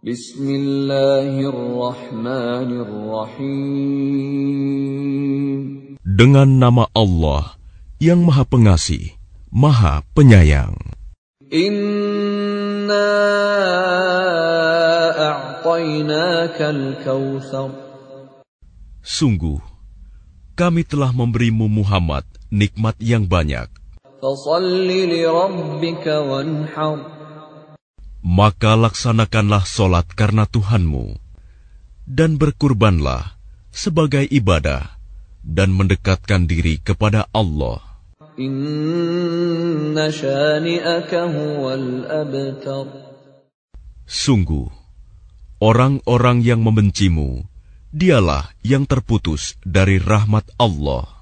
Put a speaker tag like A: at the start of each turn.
A: Bismillahirrahmanirrahim.
B: Dengan nama Allah yang Maha Pengasih, Maha Penyayang.
A: Inna a'tainakal kautsar.
B: Sungguh, kami telah memberimu Muhammad nikmat yang banyak.
A: Fasalli li rabbika wanhar.
B: Maka laksanakanlah solat karena Tuhanmu, dan berkurbanlah sebagai ibadah dan mendekatkan diri kepada Allah.
A: Inna.
B: Sungguh, orang-orang yang membencimu, dialah yang terputus dari rahmat Allah.